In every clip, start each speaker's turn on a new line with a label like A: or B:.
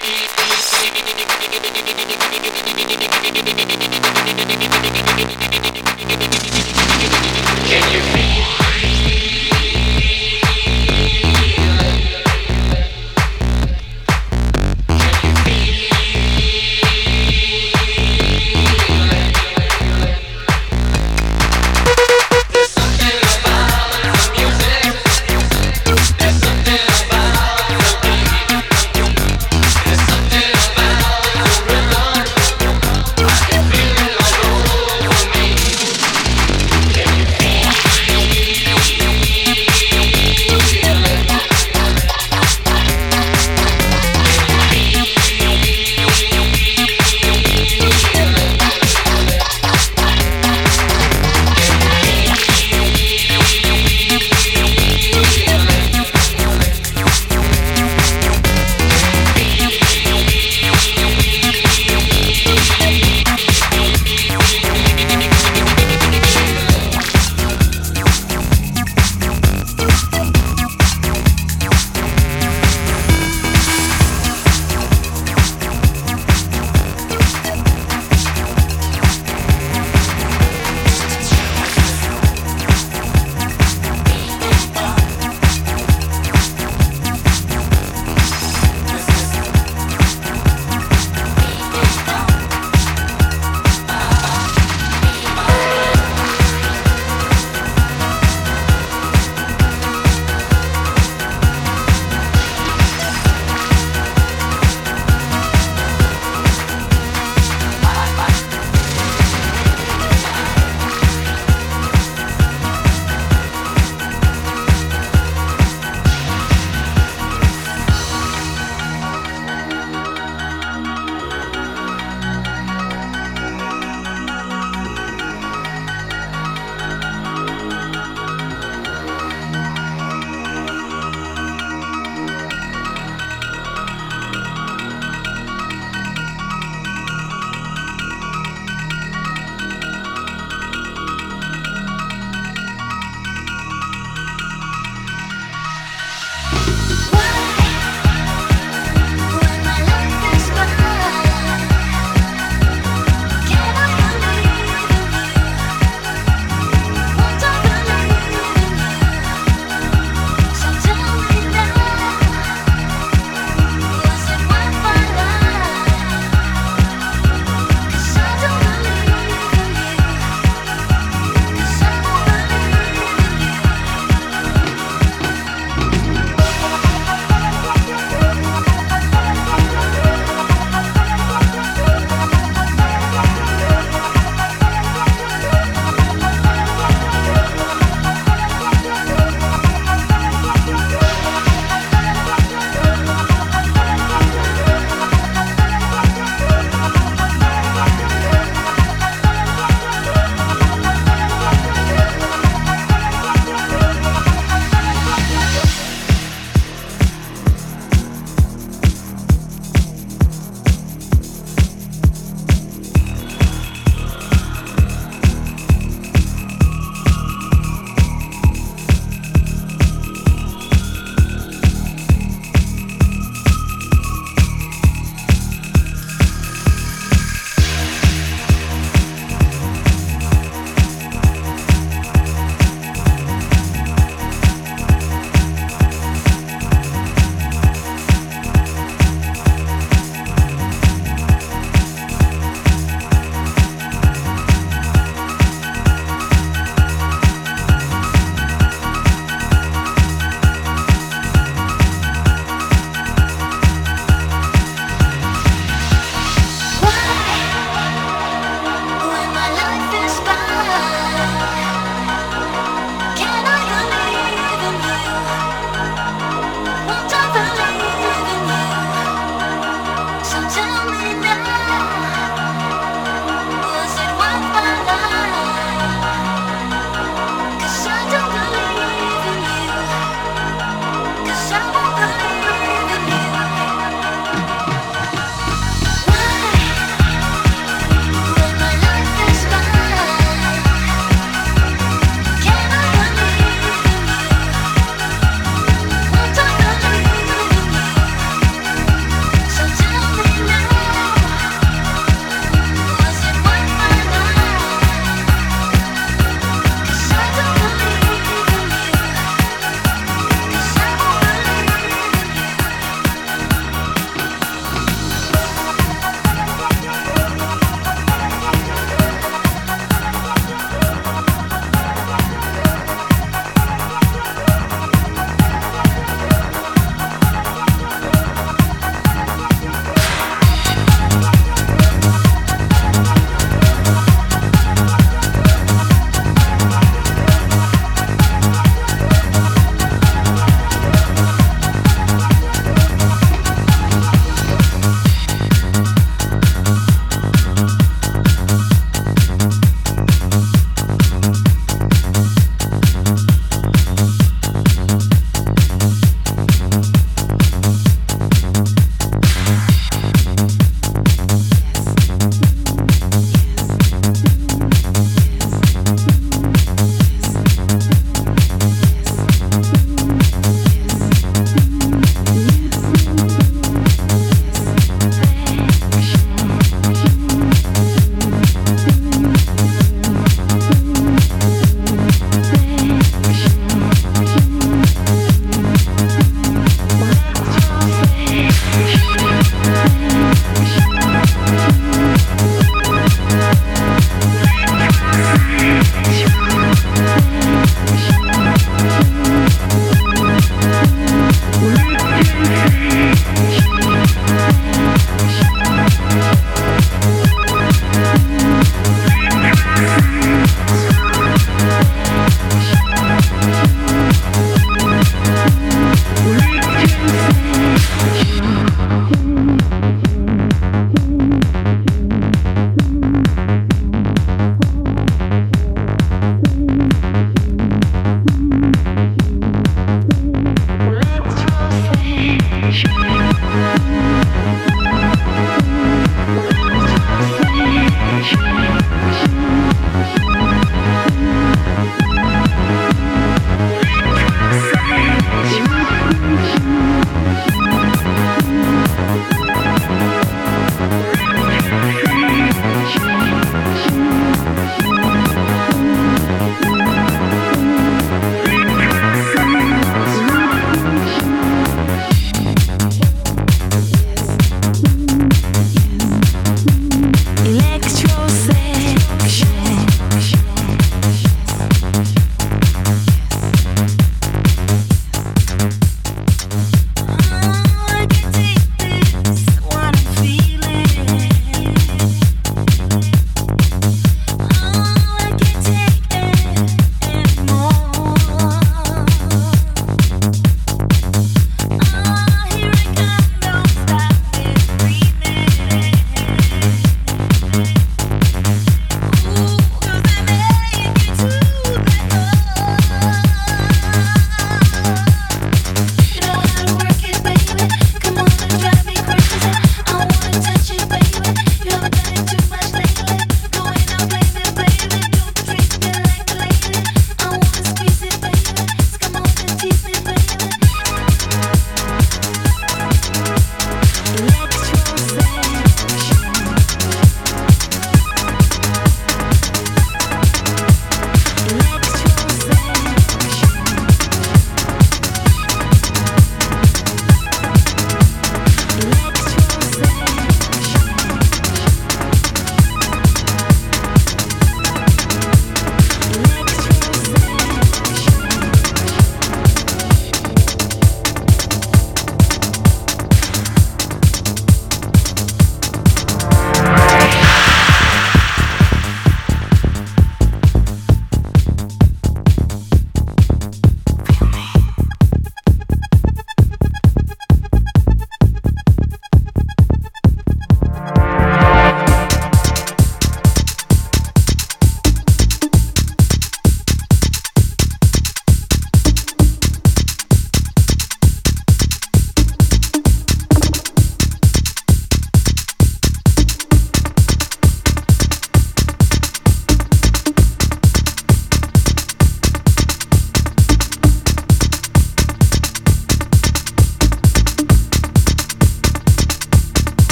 A: Thank you.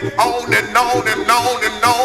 A: On and on and on and on,